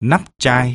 nắp chai.